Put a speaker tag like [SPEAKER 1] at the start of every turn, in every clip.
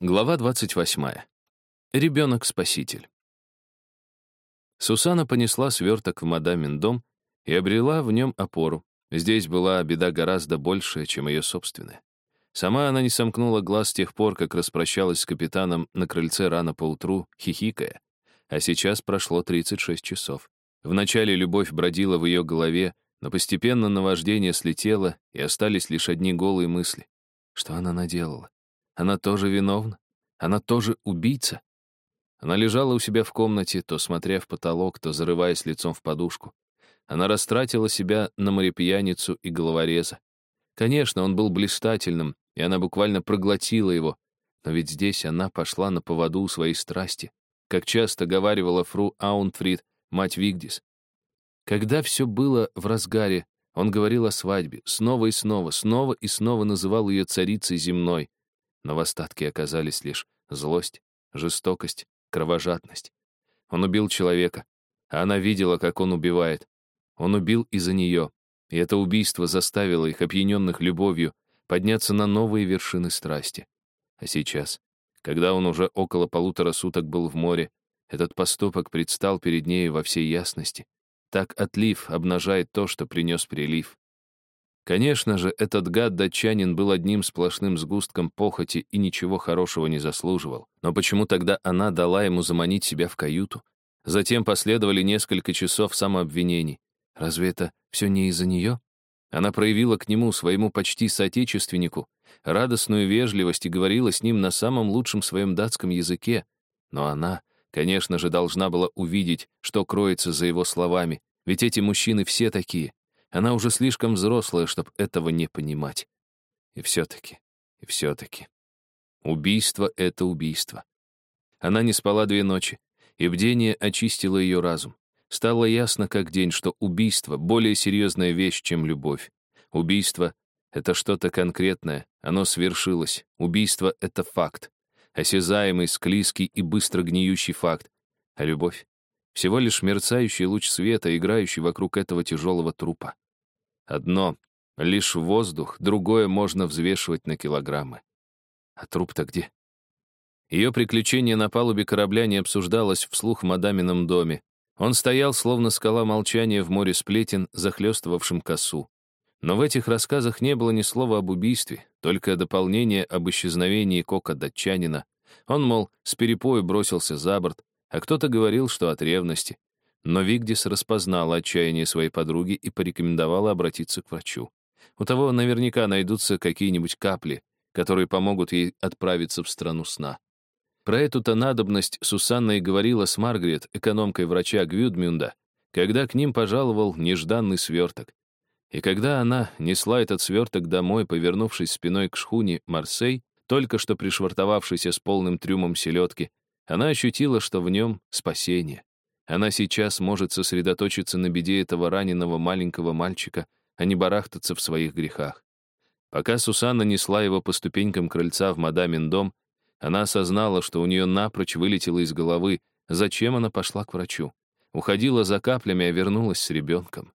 [SPEAKER 1] Глава 28. Ребенок-спаситель. Сусана понесла сверток в мадамин дом и обрела в нем опору. Здесь была беда гораздо большая, чем ее собственная. Сама она не сомкнула глаз с тех пор, как распрощалась с капитаном на крыльце рано поутру, хихикая. А сейчас прошло 36 часов. Вначале любовь бродила в ее голове, но постепенно наваждение слетело, и остались лишь одни голые мысли. Что она наделала? Она тоже виновна? Она тоже убийца? Она лежала у себя в комнате, то смотря в потолок, то зарываясь лицом в подушку. Она растратила себя на морепьяницу и головореза. Конечно, он был блистательным, и она буквально проглотила его. Но ведь здесь она пошла на поводу у своей страсти, как часто говаривала фру Аунфрид, мать Вигдис. Когда все было в разгаре, он говорил о свадьбе, снова и снова, снова и снова называл ее царицей земной но в остатке оказались лишь злость, жестокость, кровожадность. Он убил человека, а она видела, как он убивает. Он убил из-за нее, и это убийство заставило их, опьяненных любовью, подняться на новые вершины страсти. А сейчас, когда он уже около полутора суток был в море, этот поступок предстал перед ней во всей ясности. Так отлив обнажает то, что принес прилив. Конечно же, этот гад-датчанин был одним сплошным сгустком похоти и ничего хорошего не заслуживал. Но почему тогда она дала ему заманить себя в каюту? Затем последовали несколько часов самообвинений. Разве это все не из-за нее? Она проявила к нему, своему почти соотечественнику, радостную вежливость и говорила с ним на самом лучшем своем датском языке. Но она, конечно же, должна была увидеть, что кроется за его словами, ведь эти мужчины все такие. Она уже слишком взрослая, чтобы этого не понимать. И все-таки, и все-таки. Убийство — это убийство. Она не спала две ночи, и бдение очистило ее разум. Стало ясно как день, что убийство — более серьезная вещь, чем любовь. Убийство — это что-то конкретное, оно свершилось. Убийство — это факт. Осязаемый, склизкий и быстро гниющий факт. А любовь — всего лишь мерцающий луч света, играющий вокруг этого тяжелого трупа. Одно — лишь воздух, другое можно взвешивать на килограммы. А труп-то где? Ее приключение на палубе корабля не обсуждалось вслух в мадамином доме. Он стоял, словно скала молчания в море сплетен, захлестывавшим косу. Но в этих рассказах не было ни слова об убийстве, только дополнение об исчезновении кока-датчанина. Он, мол, с перепою бросился за борт, а кто-то говорил, что от ревности. Но Вигдис распознала отчаяние своей подруги и порекомендовала обратиться к врачу. У того наверняка найдутся какие-нибудь капли, которые помогут ей отправиться в страну сна. Про эту-то надобность Сусанна и говорила с Маргарет, экономкой врача Гвюдмюнда, когда к ним пожаловал нежданный сверток. И когда она несла этот сверток домой, повернувшись спиной к шхуне Марсей, только что пришвартовавшейся с полным трюмом селедки, она ощутила, что в нем спасение. Она сейчас может сосредоточиться на беде этого раненого маленького мальчика, а не барахтаться в своих грехах. Пока Сусанна несла его по ступенькам крыльца в мадамин дом, она осознала, что у нее напрочь вылетело из головы, зачем она пошла к врачу. Уходила за каплями, а вернулась с ребенком.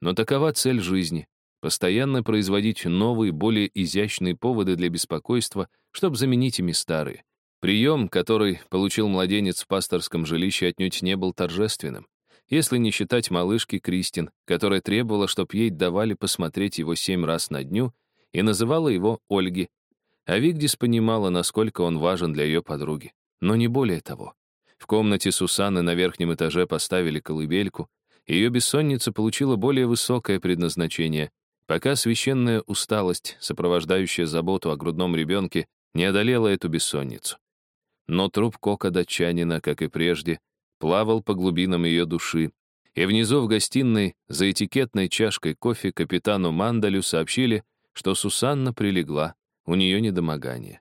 [SPEAKER 1] Но такова цель жизни — постоянно производить новые, более изящные поводы для беспокойства, чтобы заменить ими старые. Прием, который получил младенец в пасторском жилище, отнюдь не был торжественным, если не считать малышки Кристин, которая требовала, чтоб ей давали посмотреть его семь раз на дню, и называла его Ольги. А Вигдис понимала, насколько он важен для ее подруги. Но не более того. В комнате Сусанны на верхнем этаже поставили колыбельку, и ее бессонница получила более высокое предназначение, пока священная усталость, сопровождающая заботу о грудном ребенке, не одолела эту бессонницу но труп Кока датчанина, как и прежде, плавал по глубинам ее души, и внизу в гостиной за этикетной чашкой кофе капитану Мандалю сообщили, что Сусанна прилегла, у нее недомогание.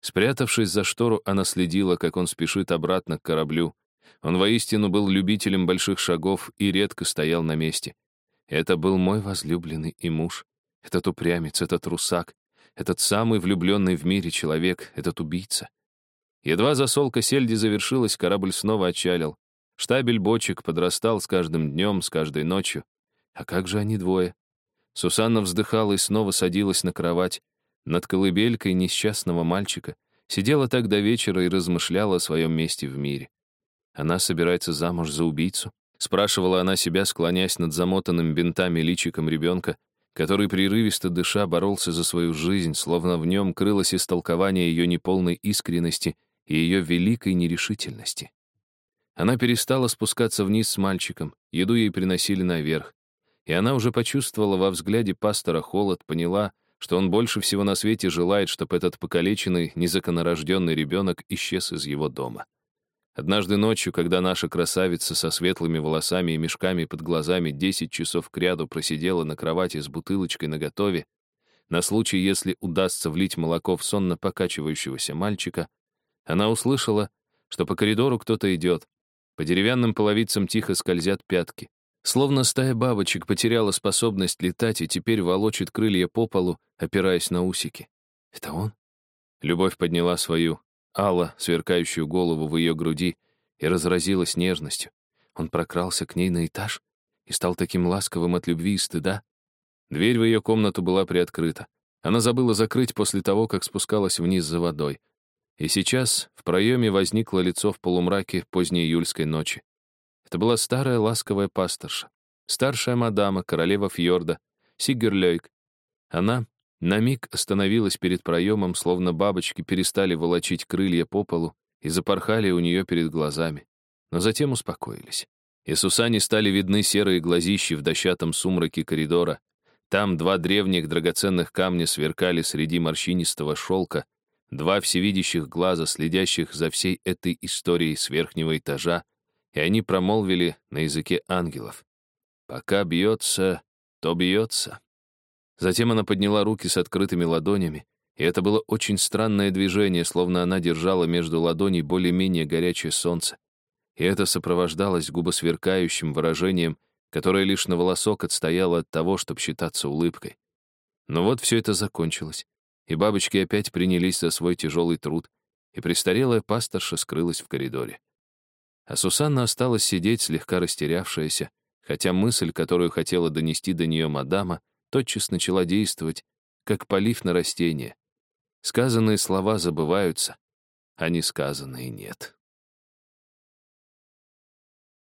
[SPEAKER 1] Спрятавшись за штору, она следила, как он спешит обратно к кораблю. Он воистину был любителем больших шагов и редко стоял на месте. Это был мой возлюбленный и муж, этот упрямец, этот русак, этот самый влюбленный в мире человек, этот убийца. Едва засолка сельди завершилась, корабль снова отчалил. Штабель бочек подрастал с каждым днем, с каждой ночью. А как же они двое? Сусанна вздыхала и снова садилась на кровать. Над колыбелькой несчастного мальчика Сидела так до вечера и размышляла о своем месте в мире. Она собирается замуж за убийцу? Спрашивала она себя, склоняясь над замотанным бинтами личиком ребенка, который прерывисто дыша боролся за свою жизнь, словно в нем крылось истолкование ее неполной искренности и ее великой нерешительности. Она перестала спускаться вниз с мальчиком, еду ей приносили наверх. И она уже почувствовала во взгляде пастора холод, поняла, что он больше всего на свете желает, чтобы этот покалеченный, незаконнорожденный ребенок исчез из его дома. Однажды ночью, когда наша красавица со светлыми волосами и мешками под глазами 10 часов кряду просидела на кровати с бутылочкой наготове, на случай, если удастся влить молоко в сонно покачивающегося мальчика, она услышала, что по коридору кто-то идет, по деревянным половицам тихо скользят пятки. Словно стая бабочек потеряла способность летать и теперь волочит крылья по полу, опираясь на усики. Это он? Любовь подняла свою, Алла, сверкающую голову в ее груди, и разразилась нежностью. Он прокрался к ней на этаж и стал таким ласковым от любви и стыда. Дверь в ее комнату была приоткрыта. Она забыла закрыть после того, как спускалась вниз за водой. И сейчас в проеме возникло лицо в полумраке поздней июльской ночи. Это была старая ласковая пасторша, старшая мадама, королева фьорда, Сигерлёйк. Она на миг остановилась перед проемом, словно бабочки перестали волочить крылья по полу и запорхали у нее перед глазами. Но затем успокоились. И Сусане стали видны серые глазищи в дощатом сумраке коридора. Там два древних драгоценных камня сверкали среди морщинистого шелка, два всевидящих глаза, следящих за всей этой историей с верхнего этажа, и они промолвили на языке ангелов. «Пока бьется, то бьется». Затем она подняла руки с открытыми ладонями, и это было очень странное движение, словно она держала между ладоней более-менее горячее солнце. И это сопровождалось губосверкающим выражением, которое лишь на волосок отстояло от того, чтобы считаться улыбкой. Но вот все это закончилось и бабочки опять принялись за свой тяжелый труд, и престарелая пасторша скрылась в коридоре. А Сусанна осталась сидеть, слегка растерявшаяся, хотя мысль, которую хотела донести до нее мадама, тотчас начала действовать, как полив на растение. Сказанные слова забываются, а несказанные нет.